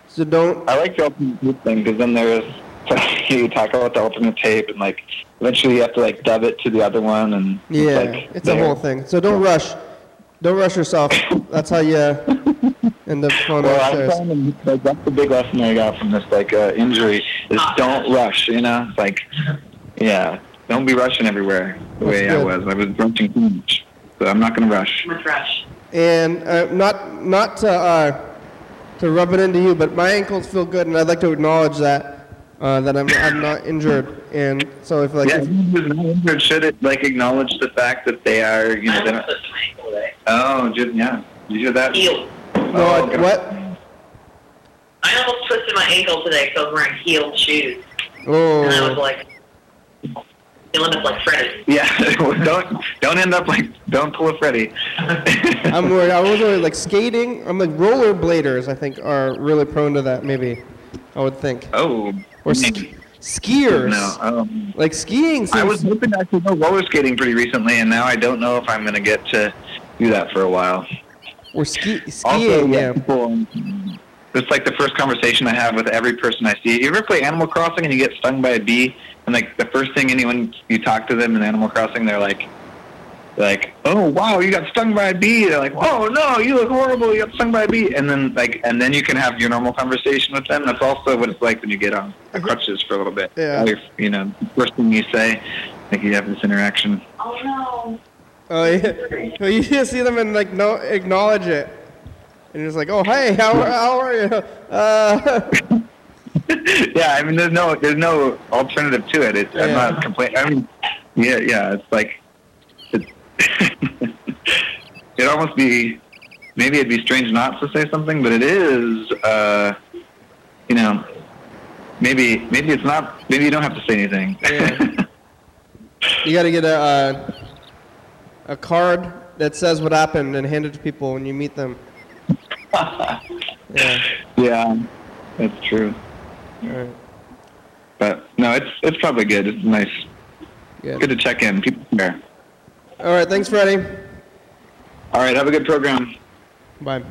So don't. I like the alternate tape thing because then there's *laughs* you talk about the alternate tape and like eventually you have to like dub it to the other one and Yeah, it's, like, it's a whole thing. So don't rush. Don't rush yourself. That's how you end up falling *laughs* Well, I'm downstairs. finding like that's the big lesson I got from this like uh, injury is don't rush. You know, it's like yeah, don't be rushing everywhere the way I was. I was rushing too much, so I'm not gonna rush. Much rush. and uh, not not to uh, to rub it into you, but my ankles feel good, and I'd like to acknowledge that uh, that I'm I'm not injured, and so if like yeah, if, who's not injured should it like acknowledge the fact that they are, you know, they're not. Oh, just, yeah. Did you hear that? Heel. no, okay. what? I almost twisted my ankle today because I was wearing heeled shoes. Oh. And I was like, you'll end up like Freddy. Yeah, *laughs* don't don't end up like don't pull a Freddy. *laughs* I'm worried. I was worried, like skating. I'm like rollerbladers. I think are really prone to that. Maybe I would think. Oh. Or ski- skiers. No. Um, Like skiing. Seems, I was hoping I could go roller skating pretty recently, and now I don't know if I'm going to get to do that for a while. Or ski skiing. Also, yeah. people, it's like the first conversation I have with every person I see. You ever play Animal Crossing and you get stung by a bee? And like the first thing anyone you talk to them in Animal Crossing, they're like, like, oh wow, you got stung by a bee. They're like, oh no, you look horrible. You got stung by a bee. And then like, and then you can have your normal conversation with them. That's also what it's like when you get on crutches for a little bit. Yeah. You're- You know, first thing you say, like you have this interaction. Oh no. Oh yeah. Well, you just see them and like no acknowledge it, and you're just like, oh hey, how how are you? Uh, *laughs* yeah, I mean, there's no there's no alternative to it. It's, I'm not complaining. I mean, yeah, yeah, it's like it, *laughs* it'd almost be maybe it'd be strange not to say something, but it is. Uh, you know, maybe maybe it's not. Maybe you don't have to say anything. you got to get a uh, a card that says what happened and hand it to people when you meet them. Yeah. *laughs* yeah, that's true. Alright. But no, it's it's probably good. It's nice. Good. Good to check in. People care. All right. Thanks, Freddie. All right, have a good program. Bye.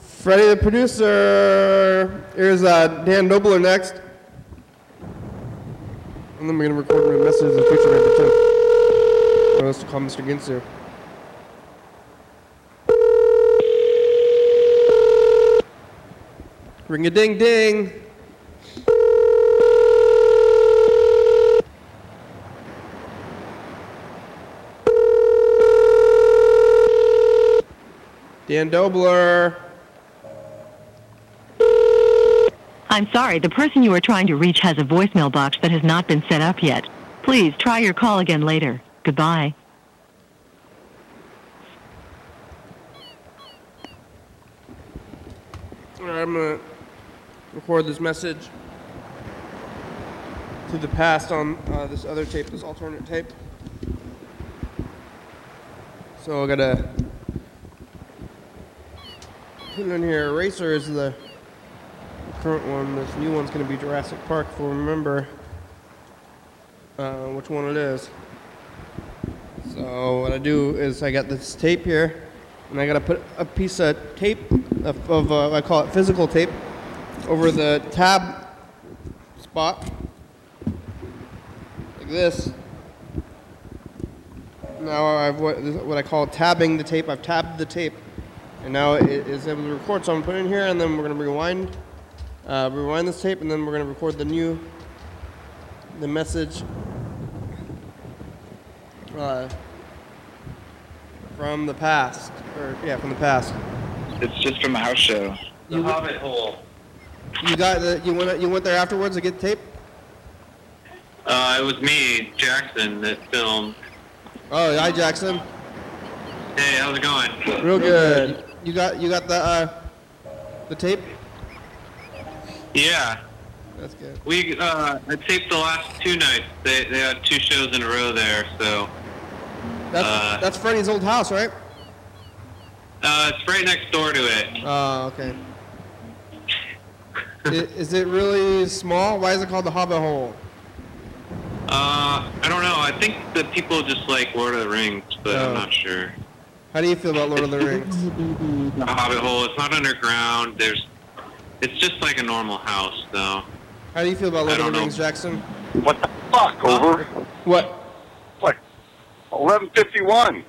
Freddie, the producer. Here's uh, Dan Nobler next. And then we're going to record a message in the future maybe too. Or else to call Mr. Ginsu. Ring a ding ding. Dan Dobler. I'm sorry, the person you are trying to reach has a voicemail box that has not been set up yet. Please try your call again later. Goodbye. All right, I'm gonna record this message to the past on uh, this other tape, this alternate tape. So I gotta put it in here. Racer is the current one. This new one's gonna be Jurassic Park. If we remember uh, which one it is. So what I do is I got this tape here, and I gotta put a piece of tape of, of uh, I call it physical tape over the tab spot like this. Now I've what, what I call tabbing the tape. I've tabbed the tape, and now it is able to record. So I'm gonna put it in here, and then we're gonna rewind, uh, rewind this tape, and then we're gonna record the new, the message. Uh, from the past, or yeah, from the past. It's just from a house show. The Hobbit Hole. You got the, you went you went there afterwards to get the tape. Uh, it was me, Jackson, that filmed. Oh, hi Jackson. Hey, how's it going? Real good. You got you got the uh, the tape. Yeah. That's good. We uh, I taped the last two nights. They they had two shows in a row there, so That's Uh, that's Freddie's old house, right? uh, it's right next door to it. Oh, okay. *laughs* Is it really small? Why is it called the Hobbit Hole? Uh, I don't know. I think that people just like Lord of the Rings, but Oh. I'm not sure. How do you feel about Lord of the Rings? The Hobbit Hole. It's not underground. There's. It's just like a normal house, though. How do you feel about Lord of don't the know. Rings, Jackson? What the fuck? Over. What? Like, eleven fifty-one.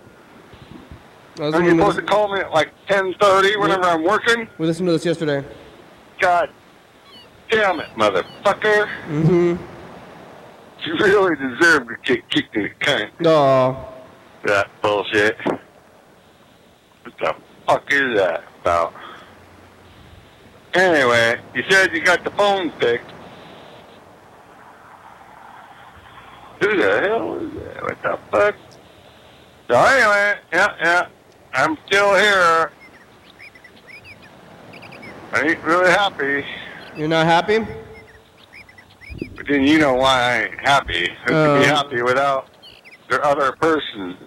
I was Are you listening to supposed to call me at like ten thirty whenever I'm working? we listened to this yesterday. God damn it, motherfucker! Mm-hmm. you really deserve to get kicked in the cunt. No. That bullshit. Fuck is that about? Anyway, you said you got the phone fixed. Who the hell is that? What the fuck? So anyway, yeah, yeah. I'm still here. I ain't really happy. You're not happy? But then you know why I ain't happy. Who can be Um. happy without their other person,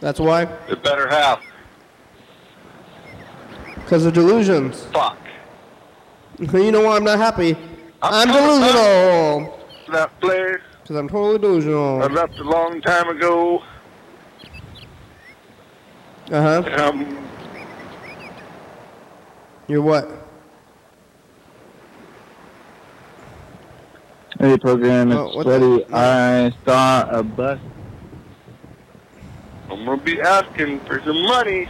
That's why? the better half? Because of delusions. Fuck. You know why I'm not happy? I'm delusional. That place Because I'm totally delusional. I left a long time ago. Uh huh. Um, You're what? Hey, program, Oh, it's what Freddie. I saw a bus. I'm gonna be asking for some money.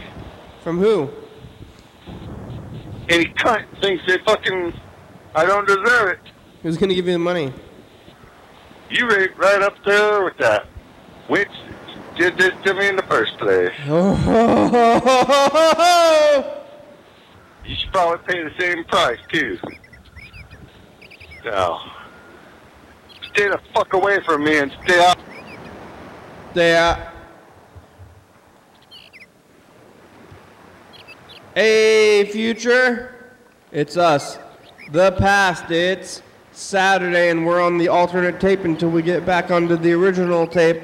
From who? Any cunt thinks they fucking I don't deserve it. Who's gonna give you the money? You right, right up there with that witch that did this to me in the first place. *laughs* You should probably pay the same price too. So stay the fuck away from me and stay out. Stay out. Hey, future. It's us. The past. It's Saturday, and we're on the alternate tape until we get back onto the original tape.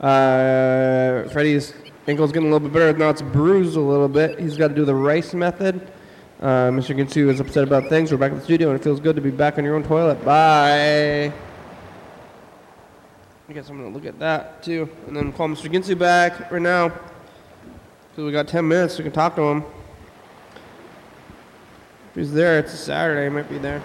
Uh, Freddie's ankle's getting a little bit better. Now it's bruised a little bit. He's got to do the rice method. Uh, Mr. Ginsu is upset about things. We're back in the studio, and it feels good to be back on your own toilet. Bye. I guess I'm gonna look at that too, and then call Mr. Ginsu back right now. Cause we got 10 minutes, we can talk to him. If he's there, it's a Saturday, he might be there.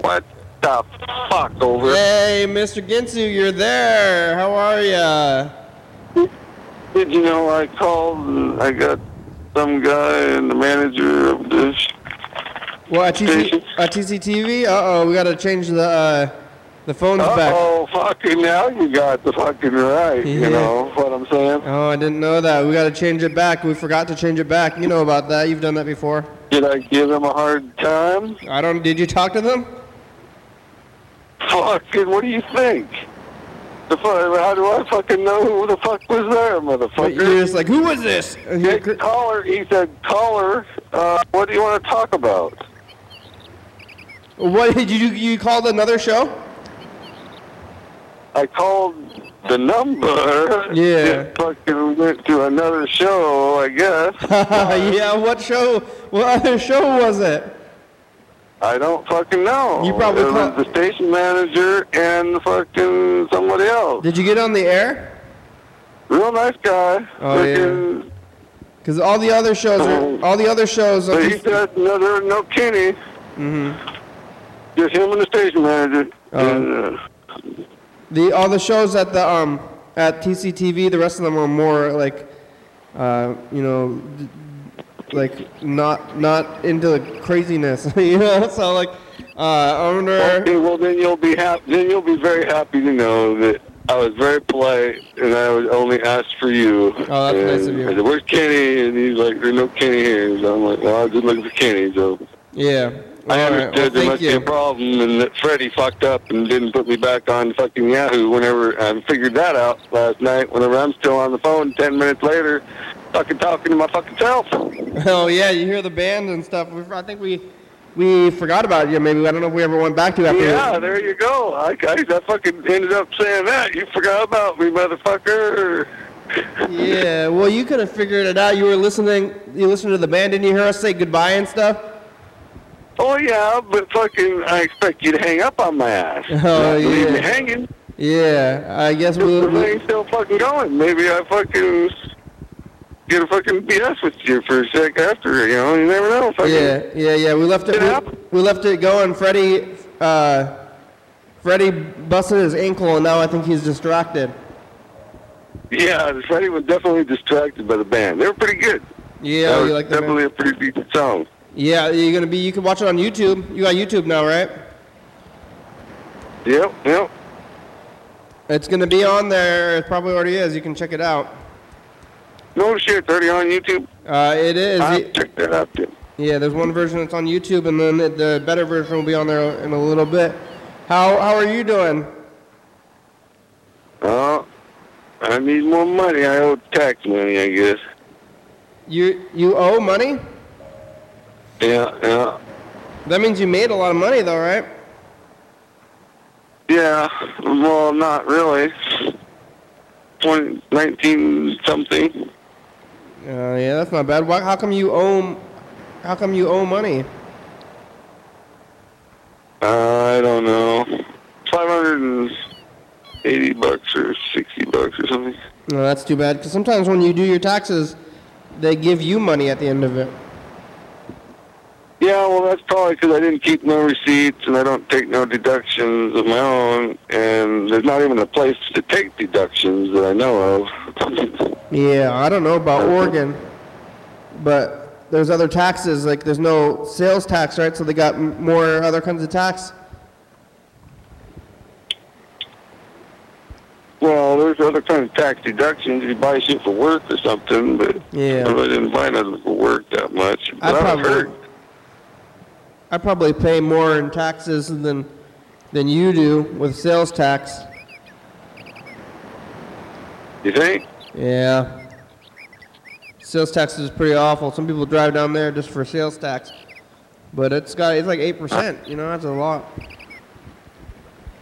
What the fuck over? Hey, Mr. Ginsu, you're there. How are ya? Did you know I called and I got some guy and the manager of this Well, at, at Uh oh, we gotta change the uh, the phones back. Oh, fucking now you got the fucking right. Yeah. You know what I'm saying? Oh, I didn't know that. We gotta change it back. We forgot to change it back. You know about that. You've done that before. Did I give them a hard time? I don't. Did you talk to them? Fucking, what do you think? The fuck, how do I fucking know who the fuck was there, motherfucker? You're just like, who was this? Hey, caller, he said, caller, uh, what do you want to talk about? What did you you called another show? I called the number. Yeah. It fucking went to another show, I guess. *laughs* yeah. What show? What other show was it? I don't fucking know. You probably it was the station manager and the fucking somebody else. Did you get on the air? Real nice guy. Oh yeah. Because all the other shows are *laughs* all the other shows. But he said no, there no Kenny. Mm-hmm. Just him and the station manager. Oh. And, uh, The all the shows at the um at TCTV, the rest of them are more like, uh, you know, d- like not not into the craziness, *laughs* you know. So like, uh, I wonder. Okay, well then you'll be happy. Then you'll be very happy to know that I was very polite and I would only ask for you. Oh, that's and nice of you. I said, "Where's Kenny?" And he's like, "There's no Kenny here." So I'm like, "Well, I was just looking for Kenny." So Yeah. I All right, understood well, there must be a problem and that Freddie fucked up and didn't put me back on fucking Yahoo. Whenever I figured that out last night, whenever I'm still on the phone ten minutes later, fucking talking to my fucking self. *laughs* Oh yeah, you hear the band and stuff. I think we we forgot about you. Maybe I don't know if we ever went back to that. Yeah, there you go. I, I, I fucking ended up saying that. You forgot about me, motherfucker. *laughs* Yeah, well, you could have figured it out. You were listening. You listened to the band, didn't you hear us say goodbye and stuff? Oh yeah, but fucking, I expect you to hang up on my ass. *laughs* Oh Not leave me yeah. hanging. Yeah, I guess The we'll. thing's still fucking going. Maybe I fucking get a fucking BS with you for a sec after. You know, you never know. Fucking, Yeah, yeah, yeah. We left it. We, we left it going. Freddie, uh, Freddie busted his ankle, and now I think he's distracted. Yeah, Freddie was definitely distracted by the band. They were pretty good. Yeah, you like the definitely a pretty decent song. Yeah, you're gonna be. You can watch it on YouTube. You got YouTube now, right? Yep, yep. It's gonna be on there. It probably already is. You can check it out. No shit, already on YouTube. Uh, it is. I'll It- check that out then. yeah, there's one version that's on YouTube, and then the better version will be on there in a little bit. How How are you doing? Oh, I need more money. I owe tax money, I guess. You You owe money? Yeah, yeah. That means you made a lot of money, though, right? Yeah, well, not really. 20, 19 something. Uh, yeah, that's not bad. Why, how come you owe? How come you owe money? I don't know. 580 bucks or 60 bucks or something. No, that's too bad. Because sometimes when you do your taxes, they give you money at the end of it. Yeah, well, that's probably because I didn't keep no receipts and I don't take no deductions of my own, and there's not even a place to take deductions that I know of. Yeah, I don't know about Oregon, but there's other taxes. Like there's no sales tax, right? So they got more other kinds of tax. Well, there's other kinds of tax deductions you buy shit for work or something, but Yeah. I didn't buy nothing for work that much. I But I've probably, heard. I probably pay more in taxes than than you do with sales tax. You think? Yeah. Sales tax is pretty awful. Some people drive down there just for sales tax, but it's got it's like eight percent. You know, that's a lot.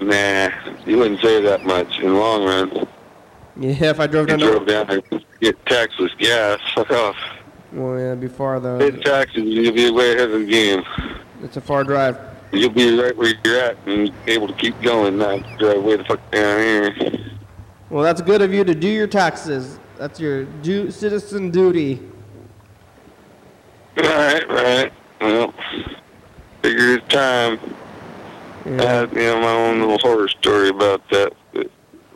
Nah, you wouldn't say that much in the long run. Yeah, if I drove down there, drove down there to get taxless gas. Fuck off. well, yeah, it'd be far though. Pay taxes, you'll be way ahead of the game. It's a far drive. You'll be right where you're at and able to keep going, not drive way the fuck down here. Well, that's good of you to do your taxes. That's your citizen duty. Right, right. Well, figure it's time. I had, you know, my own little horror story about that.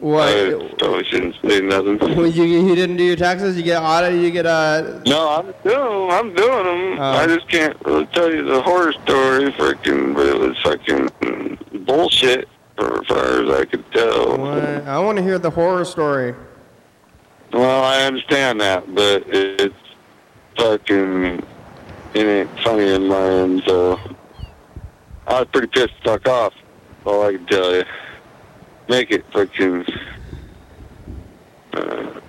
What? I probably shouldn't say nothing. *laughs* Well, you, you didn't do your taxes. You get audited. You get uh. No, I'm doing. I'm doing them. I just can't really tell you the horror story, freaking, but it was fucking bullshit for as far as I could tell. What? I want to hear the horror story. Well, I understand that, but it's fucking it ain't funny in my end. So I was pretty pissed fuck off. All I can tell you. Make it fucking. Uh,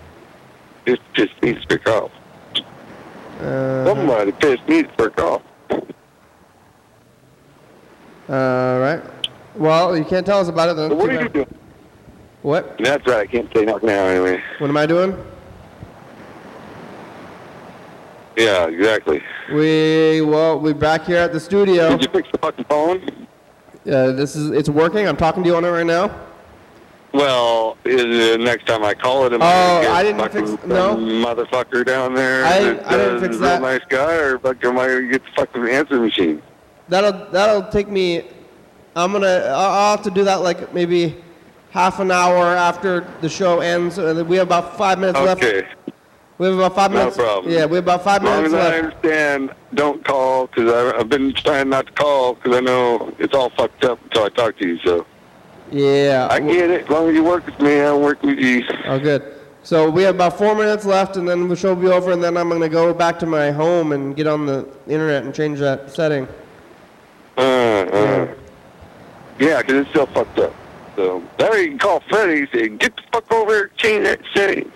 it pissed me the fuck off. Uh, Somebody pissed me the fuck off. uh, right. Well, you can't tell us about it then. What are you doing? What? That's right. I can't say nothing now anyway. What am I doing? Yeah, exactly. We well, we're back here at the studio. Did you fix the fucking phone? Uh, this is it's working. I'm talking to you on it right now. Well, is it next time I call it, am Oh, I I get didn't fix- no. motherfucker down there I- that, I didn't uh, fix that. nice guy, or fuck, am I gonna get the fucking answer machine? That'll that'll take me. I'm gonna. I'll have to do that like maybe half an hour after the show ends. Uh, We have about five minutes left. Okay, We have about five minutes. no problem. Yeah, we have about five minutes. As long as I understand, don't call because I've been trying not to call because I know it's all fucked up until I talk to you. So Yeah. I get it. As long as you work with me, I'll work with you. Oh, good. So we have about four minutes left, and then the show will be over, and then I'm gonna go back to my home and get on the internet and change that setting. Uh, uh, yeah, because it's still fucked up. So there you can call Freddy and say, get the fuck over here, change that setting.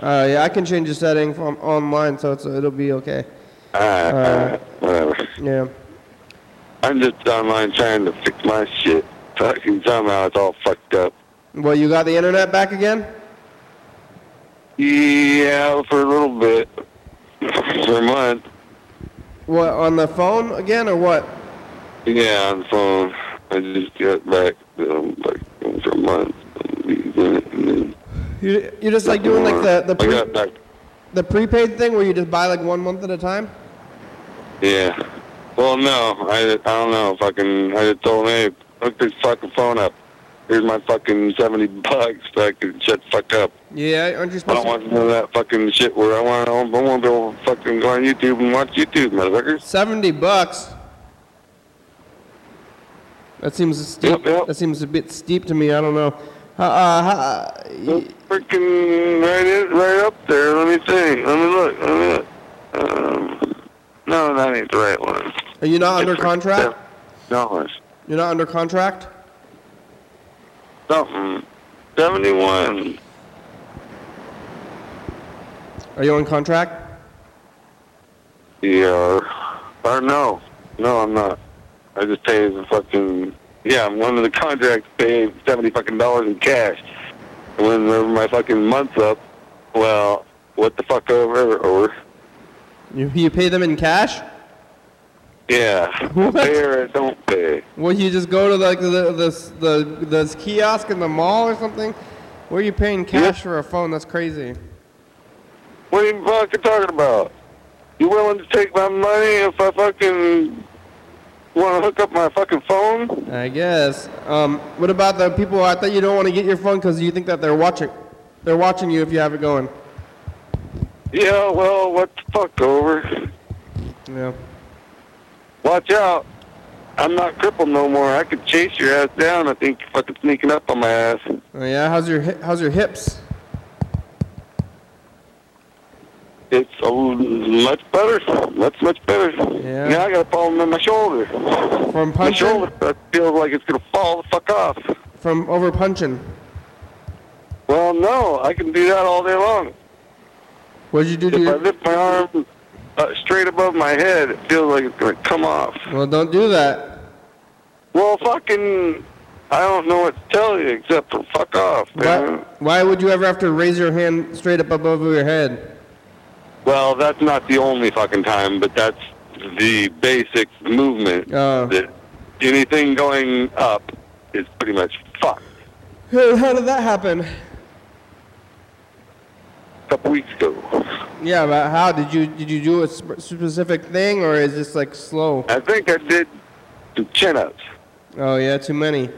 Uh, yeah, I can change the setting from online, so it's, it'll be okay. Uh, uh, whatever. Yeah. I'm just online trying to fix my shit. Fucking somehow it's all fucked up. Well, you got the internet back again? Yeah, for a little bit. For a month. What on the phone again, or what? Yeah, on the phone. I just got back um, like for a month. You you just like doing like the the pre, the prepaid thing where you just buy like one month at a time? Yeah. Well, no, I, I don't know. Fucking, I just told hey, hook this fucking phone up. Here's my fucking 70 *laughs* bucks. Fucking shut the fuck up. Yeah, aren't you I don't want to know that fucking shit where I want to, I want to be able to fucking go on YouTube and watch YouTube, motherfuckers. Seventy bucks. That seems steep. That seems a bit steep to me. I don't know. Uh, uh, how- Freaking right, in, right up there. Let me see. Let me look. Let me look. Um, no, that ain't the right one. are you not under contract? Dollars. You're not under contract. Something. 71. Are you on contract? Yeah. Or no. No, I'm not. I just pay the fucking. Yeah, I'm one of the contracts pay 70 fucking dollars in cash. And whenever my fucking month's up, well, what the fuck over? Over. You you pay them in cash? Yeah. Pay or I don't pay. Well, you just go to like the the the, the kiosk in the mall or something. Where are you paying cash for a phone? That's crazy. What are you fucking talking about? You willing to take my money if I fucking want to hook up my fucking phone? I guess. Um, what about the people? I thought you don't want to get your phone because you think that they're watching. They're watching you if you have it going. Yeah, well, what the fuck, over? Yeah. Watch out. I'm not crippled no more. I could chase your ass down. I think you're fucking sneaking up on my ass. Oh yeah. How's your how's your hips? It's l- much better. Much, much better. Yeah. Now I got a problem in my shoulder. From My punching? shoulder that feels like it's going to fall the fuck off. From over punching. Well, no. I can do that all day long. What did you do to If I your? lift my arm uh, straight above my head, it feels like it's going to come off. Well, don't do that. Well, fucking, I don't know what to tell you except for fuck off, Why, man. why would you ever have to raise your hand straight up above your head? Well, that's not the only fucking time, but that's the basic movement. Oh. That anything going up is pretty much fucked. How did that happen? Couple weeks ago. Yeah, but how did you did you do a sp- specific thing or is this like slow? I think I did two chin-ups. Oh yeah, too many.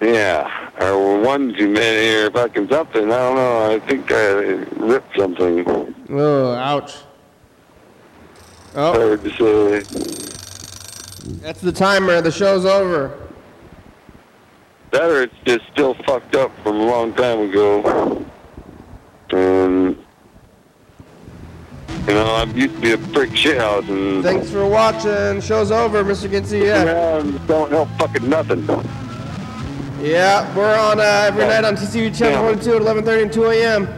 Yeah, or one too many, or fucking something. I don't know. I think I ripped something. Oh, ouch. Oh, Hard to say. that's the timer. The show's over. That or it's just still fucked up from a long time ago. And, you know, I used to be a brick shithouse and Thanks for watching. Show's over, Mr. Ginsu. Yeah. don't help fucking nothing. Yeah, we're on uh, every night on TCTV Channel 42 at 11:30 and 2 a.m.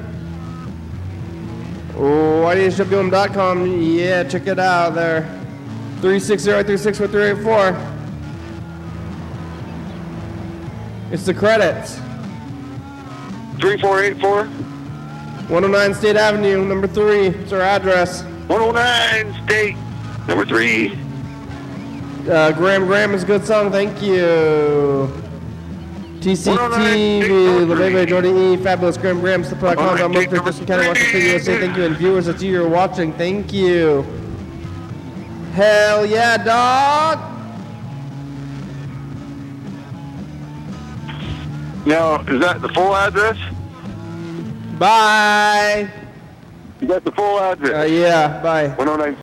Oh, YDHWM.com. Yeah, check it out there. 360-364-384. It's the credits. 3484? 109 State Avenue, number three. It's our address. 109 State, number three. Uh, Graham Graham is a good song. Thank you. TCTV, LeBebe, Jordan E, Fabulous Graham Graham, Slipper.com, I'm Mustard, Thurston County, Washington USA. Thank you. And viewers, that's you you're watching. Thank you. Hell yeah, dog. Now, is that the full address? Bye. You got the full address? Uh, yeah, bye. 109